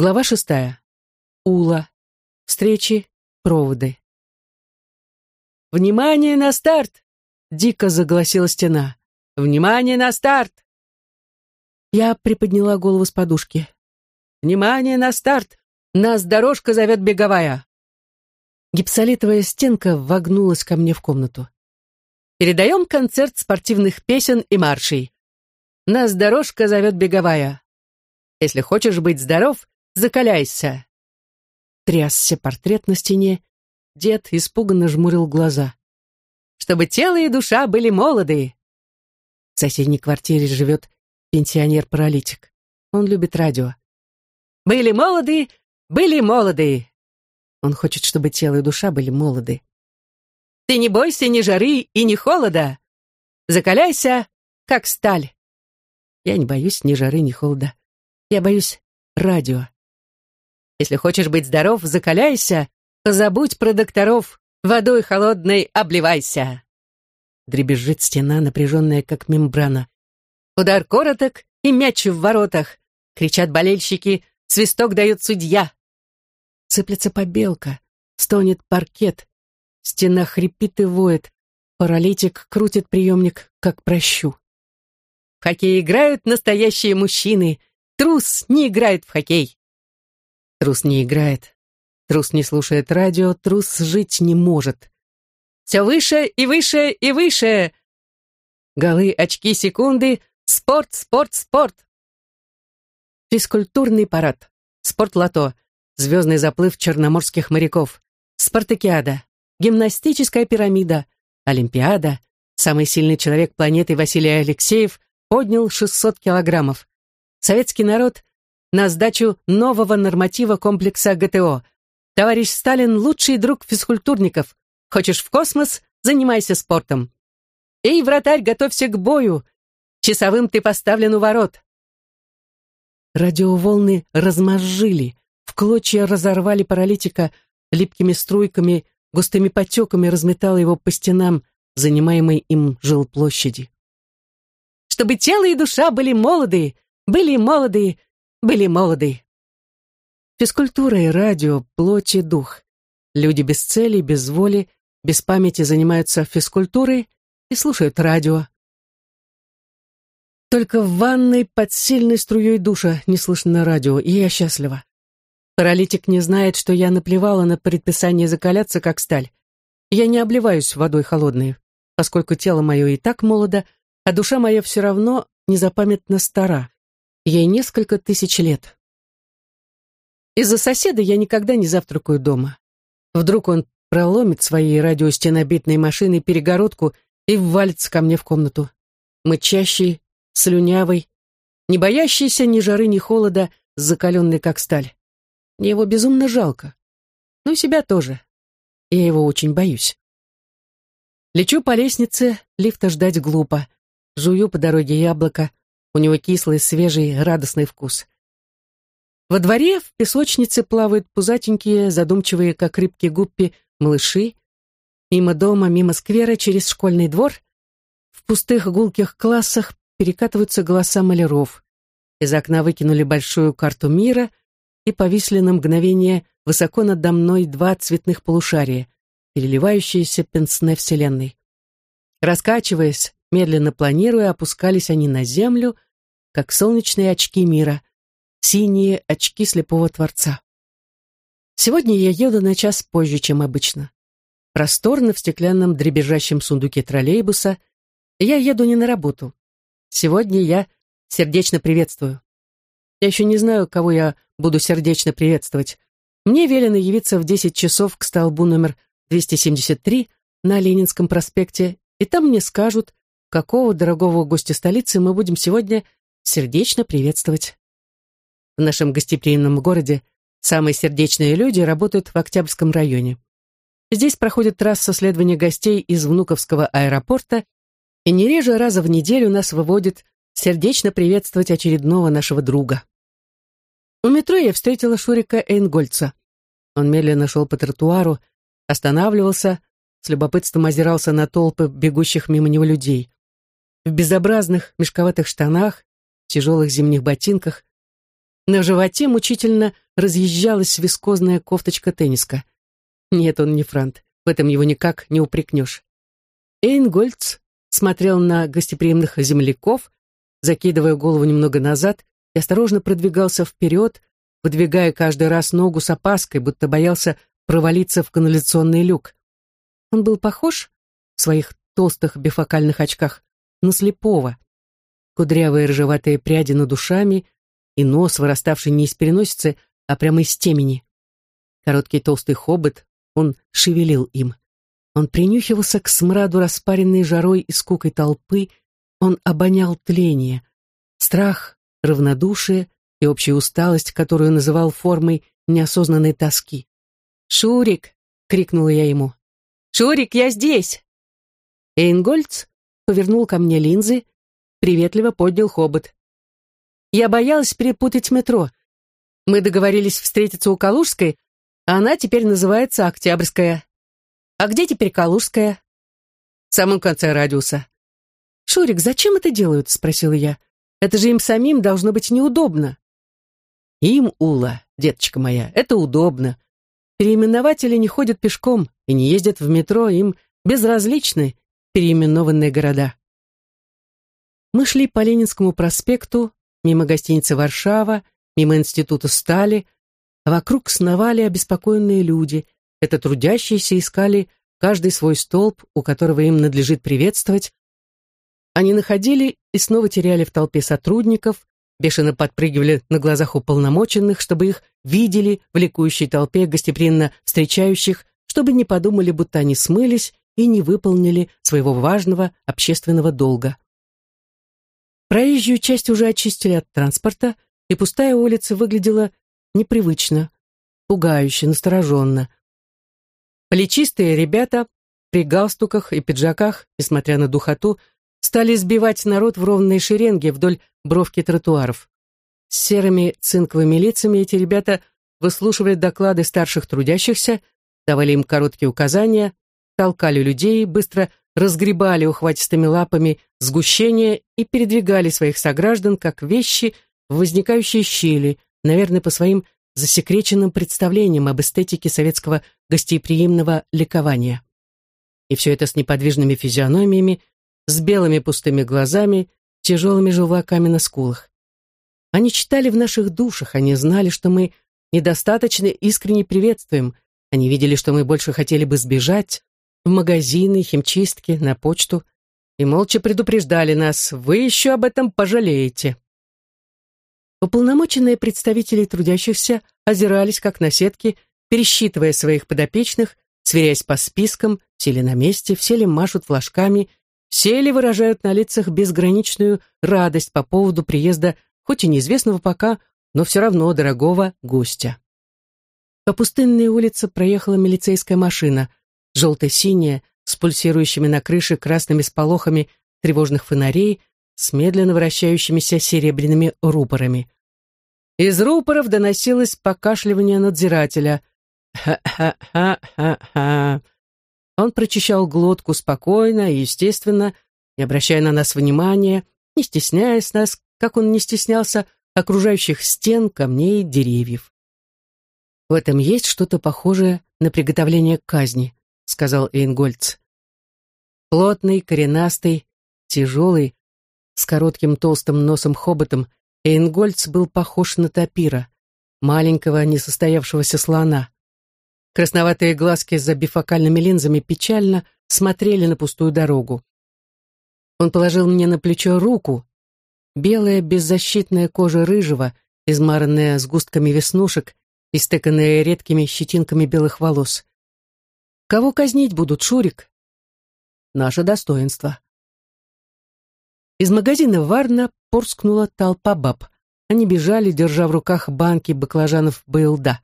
Глава шестая. Ула. Встречи, проводы. «Внимание на старт!» — дико загласила стена. «Внимание на старт!» Я приподняла голову с подушки. «Внимание на старт! Нас дорожка зовет беговая!» Гипсолитовая стенка вогнулась ко мне в комнату. «Передаем концерт спортивных песен и маршей. Нас дорожка зовет беговая. Если хочешь быть здоров, Закаляйся!» Трясся портрет на стене. Дед испуганно жмурил глаза. «Чтобы тело и душа были молоды!» В соседней квартире живет пенсионер-паралитик. Он любит радио. «Были молоды, были молоды!» Он хочет, чтобы тело и душа были молоды. «Ты не бойся ни жары и ни холода! Закаляйся, как сталь!» Я не боюсь ни жары, ни холода. Я боюсь радио. Если хочешь быть здоров, закаляйся, забудь про докторов, водой холодной обливайся. Дребезжит стена, напряженная, как мембрана. Удар короток и мяч в воротах. Кричат болельщики, свисток дает судья. Цыплется побелка, стонет паркет. Стена хрипит и воет. Паралитик крутит приемник, как прощу. В хоккей играют настоящие мужчины. Трус не играет в хоккей. Трус не играет. Трус не слушает радио, трус жить не может. Все выше и выше и выше. Голы, очки, секунды. Спорт, спорт, спорт. Физкультурный парад. Спортлото. Звездный заплыв черноморских моряков. Спартакиада. Гимнастическая пирамида. Олимпиада. Самый сильный человек планеты Василий Алексеев поднял 600 килограммов. Советский народ на сдачу нового норматива комплекса ГТО. Товарищ Сталин – лучший друг физкультурников. Хочешь в космос – занимайся спортом. Эй, вратарь, готовься к бою. Часовым ты поставлен у ворот. Радиоволны размозжили, в клочья разорвали паралитика, липкими струйками, густыми потеками разметало его по стенам, занимаемой им жилплощади. Чтобы тело и душа были молодые, были молодые, были молоды. Физкультура и радио, плоть и дух. Люди без цели, без воли, без памяти занимаются физкультурой и слушают радио. Только в ванной под сильной струей душа не слышно радио, и я счастлива. Паралитик не знает, что я наплевала на предписание закаляться, как сталь. Я не обливаюсь водой холодной, поскольку тело мое и так молодо, а душа моя все равно незапамятно стара. Ей несколько тысяч лет. Из-за соседа я никогда не завтракаю дома. Вдруг он проломит своей радиостенобитной машиной перегородку и ввалится ко мне в комнату. Мычащий, слюнявый, не боящийся ни жары, ни холода, закаленный как сталь. Мне его безумно жалко. Ну и себя тоже. Я его очень боюсь. Лечу по лестнице, лифта ждать глупо. Жую по дороге яблоко, у него кислый, свежий, радостный вкус. Во дворе в песочнице плавают пузатенькие, задумчивые, как рыбки гуппи, малыши. Мимо дома, мимо сквера, через школьный двор. В пустых гулких классах перекатываются голоса маляров. Из окна выкинули большую карту мира и повисли на мгновение высоко надо мной два цветных полушария, переливающиеся пенсне Вселенной. Раскачиваясь, Медленно планируя, опускались они на землю, как солнечные очки мира, синие очки слепого Творца. Сегодня я еду на час позже, чем обычно. Просторно в стеклянном дребезжащем сундуке троллейбуса. Я еду не на работу. Сегодня я сердечно приветствую. Я еще не знаю, кого я буду сердечно приветствовать. Мне велено явиться в 10 часов к столбу номер 273 на Ленинском проспекте, и там мне скажут, какого дорогого гостя столицы мы будем сегодня сердечно приветствовать. В нашем гостеприимном городе самые сердечные люди работают в Октябрьском районе. Здесь проходит трасса следования гостей из Внуковского аэропорта, и не реже раза в неделю нас выводит сердечно приветствовать очередного нашего друга. У метро я встретила Шурика Эйнгольца. Он медленно шел по тротуару, останавливался, с любопытством озирался на толпы бегущих мимо него людей в безобразных мешковатых штанах, тяжелых зимних ботинках. На животе мучительно разъезжалась вискозная кофточка-тенниска. Нет, он не франт, в этом его никак не упрекнешь. Эйнгольц смотрел на гостеприимных земляков, закидывая голову немного назад и осторожно продвигался вперед, выдвигая каждый раз ногу с опаской, будто боялся провалиться в канализационный люк. Он был похож в своих толстых бифокальных очках на слепого. Кудрявые рыжеватые пряди над душами и нос, выраставший не из переносицы, а прямо из темени. Короткий толстый хобот, он шевелил им. Он принюхивался к смраду распаренной жарой и скукой толпы, он обонял тление, страх, равнодушие и общую усталость, которую называл формой неосознанной тоски. «Шурик!» — крикнула я ему. «Шурик, я здесь!» Эйнгольц повернул ко мне линзы, приветливо поднял хобот. Я боялась перепутать метро. Мы договорились встретиться у Калужской, а она теперь называется Октябрьская. А где теперь Калужская? В самом конце радиуса. «Шурик, зачем это делают?» — спросила я. «Это же им самим должно быть неудобно». «Им, Ула, деточка моя, это удобно. Переименователи не ходят пешком и не ездят в метро, им безразличны переименованные города». Мы шли по Ленинскому проспекту, мимо гостиницы «Варшава», мимо института стали, а вокруг сновали обеспокоенные люди. Это трудящиеся искали каждый свой столб, у которого им надлежит приветствовать. Они находили и снова теряли в толпе сотрудников, бешено подпрыгивали на глазах уполномоченных, чтобы их видели в ликующей толпе гостеприимно встречающих, чтобы не подумали, будто они смылись и не выполнили своего важного общественного долга. Проезжую часть уже очистили от транспорта, и пустая улица выглядела непривычно, пугающе, настороженно. Плечистые ребята при галстуках и пиджаках, несмотря на духоту, стали сбивать народ в ровные шеренги вдоль бровки тротуаров. С серыми цинковыми лицами эти ребята выслушивали доклады старших трудящихся, давали им короткие указания, толкали людей, быстро разгребали ухватистыми лапами сгущение и передвигали своих сограждан как вещи в возникающие щели, наверное, по своим засекреченным представлениям об эстетике советского гостеприимного ликования. И все это с неподвижными физиономиями, с белыми пустыми глазами, тяжелыми желваками на скулах. Они читали в наших душах, они знали, что мы недостаточно искренне приветствуем, они видели, что мы больше хотели бы сбежать, в магазины, химчистки, на почту и молча предупреждали нас, вы еще об этом пожалеете. Уполномоченные представители трудящихся озирались как на сетке, пересчитывая своих подопечных, сверяясь по спискам, все ли на месте, все ли машут флажками, все ли выражают на лицах безграничную радость по поводу приезда хоть и неизвестного пока, но все равно дорогого гостя. По пустынной улице проехала милицейская машина желто-синяя, с пульсирующими на крыше красными сполохами тревожных фонарей, с медленно вращающимися серебряными рупорами. Из рупоров доносилось покашливание надзирателя. «Ха-ха-ха-ха-ха». Он прочищал глотку спокойно и естественно, не обращая на нас внимания, не стесняясь нас, как он не стеснялся окружающих стен, камней, деревьев. В этом есть что-то похожее на приготовление к казни сказал Эйнгольц. Плотный, коренастый, тяжелый, с коротким толстым носом-хоботом, Эйнгольц был похож на тапира, маленького несостоявшегося слона. Красноватые глазки за бифокальными линзами печально смотрели на пустую дорогу. Он положил мне на плечо руку. Белая беззащитная кожа рыжего, измаранная сгустками веснушек, истыканная редкими щетинками белых волос. Кого казнить будут, Шурик? Наше достоинство. Из магазина Варна порскнула толпа баб. Они бежали, держа в руках банки баклажанов Байлда.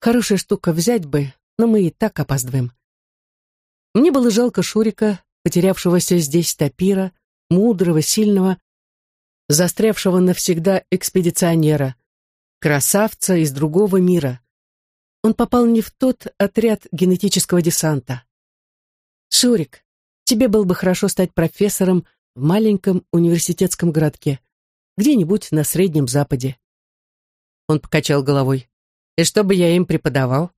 Хорошая штука взять бы, но мы и так опаздываем. Мне было жалко Шурика, потерявшегося здесь тапира, мудрого, сильного, застрявшего навсегда экспедиционера, красавца из другого мира, он попал не в тот отряд генетического десанта. «Шурик, тебе было бы хорошо стать профессором в маленьком университетском городке, где-нибудь на Среднем Западе». Он покачал головой. И что бы я им преподавал?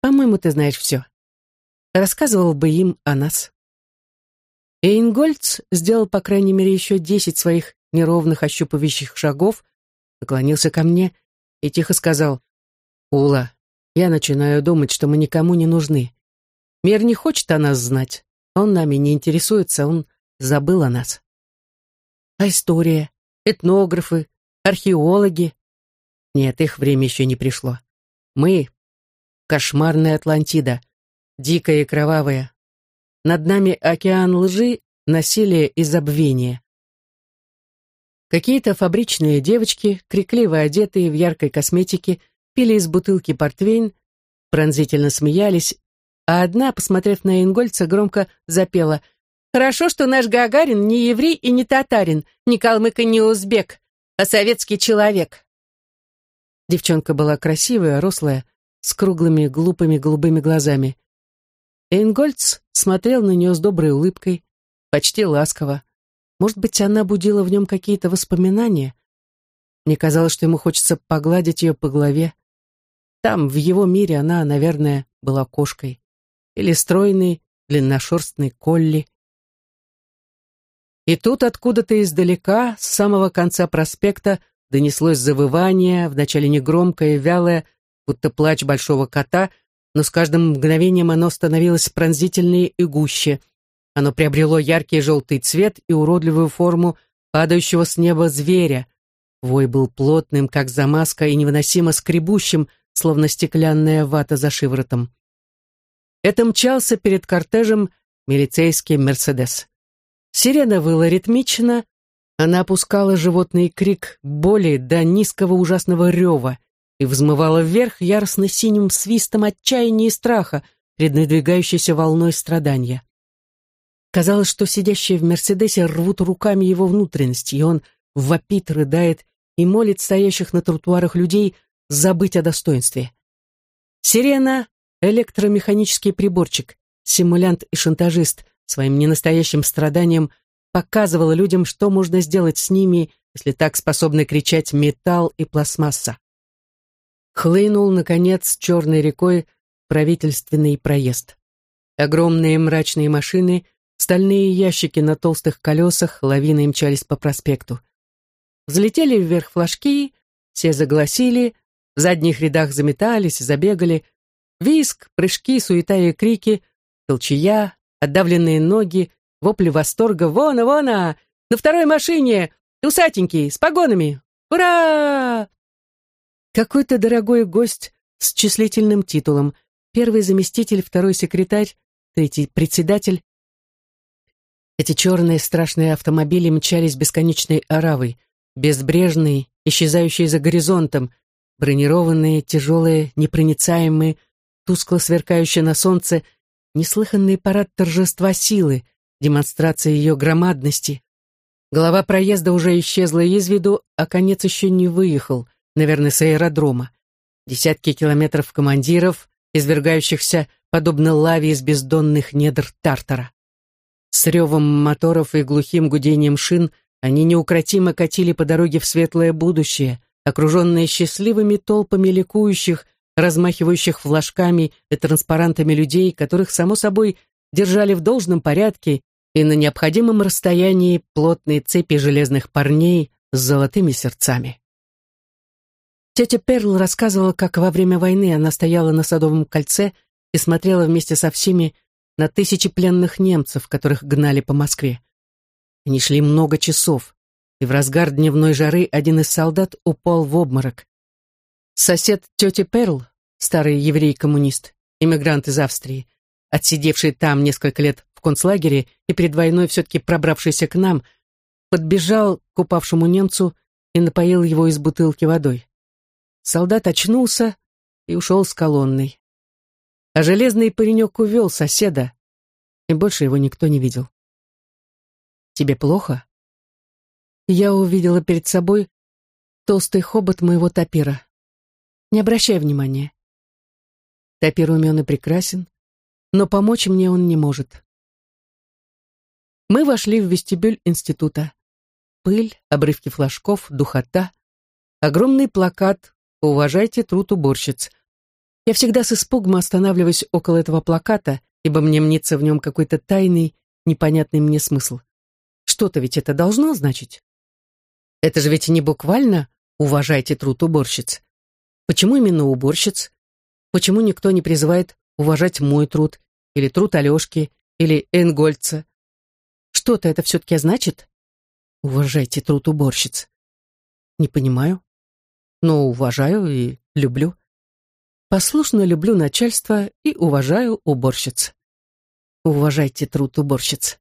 По-моему, ты знаешь все. Рассказывал бы им о нас. Эйнгольц сделал, по крайней мере, еще десять своих неровных ощупывающих шагов, наклонился ко мне и тихо сказал, «Ула, я начинаю думать, что мы никому не нужны. Мир не хочет о нас знать. Он нами не интересуется, он забыл о нас. А история, этнографы, археологи? Нет, их время еще не пришло. Мы — кошмарная Атлантида, дикая и кровавая. Над нами океан лжи, насилия и забвения. Какие-то фабричные девочки, крикливо одетые в яркой косметике, пили из бутылки портвейн, пронзительно смеялись, а одна, посмотрев на Ингольца, громко запела «Хорошо, что наш Гагарин не еврей и не татарин, не калмык и не узбек, а советский человек». Девчонка была красивая, рослая, с круглыми, глупыми голубыми глазами. Эйнгольц смотрел на нее с доброй улыбкой, почти ласково. Может быть, она будила в нем какие-то воспоминания? Мне казалось, что ему хочется погладить ее по голове. Там, в его мире, она, наверное, была кошкой. Или стройной, длинношерстной колли. И тут откуда-то издалека, с самого конца проспекта, донеслось завывание, вначале негромкое, вялое, будто плач большого кота, но с каждым мгновением оно становилось пронзительнее и гуще. Оно приобрело яркий желтый цвет и уродливую форму падающего с неба зверя. Вой был плотным, как замазка, и невыносимо скребущим, словно стеклянная вата за шиворотом. Это мчался перед кортежем милицейский «Мерседес». Сирена выла ритмично, она опускала животный крик боли до низкого ужасного рева и взмывала вверх яростно синим свистом отчаяния и страха перед надвигающейся волной страдания. Казалось, что сидящие в «Мерседесе» рвут руками его внутренности, и он вопит, рыдает и молит стоящих на тротуарах людей забыть о достоинстве. Сирена — электромеханический приборчик, симулянт и шантажист, своим ненастоящим страданием показывала людям, что можно сделать с ними, если так способны кричать металл и пластмасса. Хлынул, наконец, черной рекой правительственный проезд. Огромные мрачные машины, стальные ящики на толстых колесах лавиной мчались по проспекту. Взлетели вверх флажки, все загласили, в задних рядах заметались, забегали. Виск, прыжки, суета и крики, толчая, отдавленные ноги, вопли восторга. «Вона, вона! На второй машине! Усатенький, с погонами! Ура!» Какой-то дорогой гость с числительным титулом. Первый заместитель, второй секретарь, третий председатель. Эти черные страшные автомобили мчались бесконечной оравой, безбрежные, исчезающие за горизонтом, бронированные, тяжелые, непроницаемые, тускло сверкающие на солнце, неслыханный парад торжества силы, демонстрация ее громадности. Голова проезда уже исчезла из виду, а конец еще не выехал, наверное, с аэродрома. Десятки километров командиров, извергающихся, подобно лаве из бездонных недр Тартара. С ревом моторов и глухим гудением шин они неукротимо катили по дороге в светлое будущее, окруженные счастливыми толпами ликующих, размахивающих флажками и транспарантами людей, которых, само собой, держали в должном порядке и на необходимом расстоянии плотные цепи железных парней с золотыми сердцами. Тетя Перл рассказывала, как во время войны она стояла на Садовом кольце и смотрела вместе со всеми на тысячи пленных немцев, которых гнали по Москве. Они шли много часов, и в разгар дневной жары один из солдат упал в обморок. Сосед тети Перл, старый еврей-коммунист, иммигрант из Австрии, отсидевший там несколько лет в концлагере и перед войной все-таки пробравшийся к нам, подбежал к упавшему немцу и напоил его из бутылки водой. Солдат очнулся и ушел с колонной. А железный паренек увел соседа, и больше его никто не видел. «Тебе плохо?» Я увидела перед собой толстый хобот моего тапира. Не обращай внимания. Тапир умен и прекрасен, но помочь мне он не может. Мы вошли в вестибюль института. Пыль, обрывки флажков, духота, огромный плакат Уважайте труд уборщиц. Я всегда с испугом останавливаюсь около этого плаката, ибо мне мнится в нем какой-то тайный, непонятный мне смысл. Что-то ведь это должно значить. Это же ведь не буквально «уважайте труд уборщиц». Почему именно уборщиц? Почему никто не призывает уважать мой труд, или труд Алешки, или Энгольца? Что-то это все-таки значит? Уважайте труд уборщиц. Не понимаю. Но уважаю и люблю. Послушно люблю начальство и уважаю уборщиц. Уважайте труд уборщиц.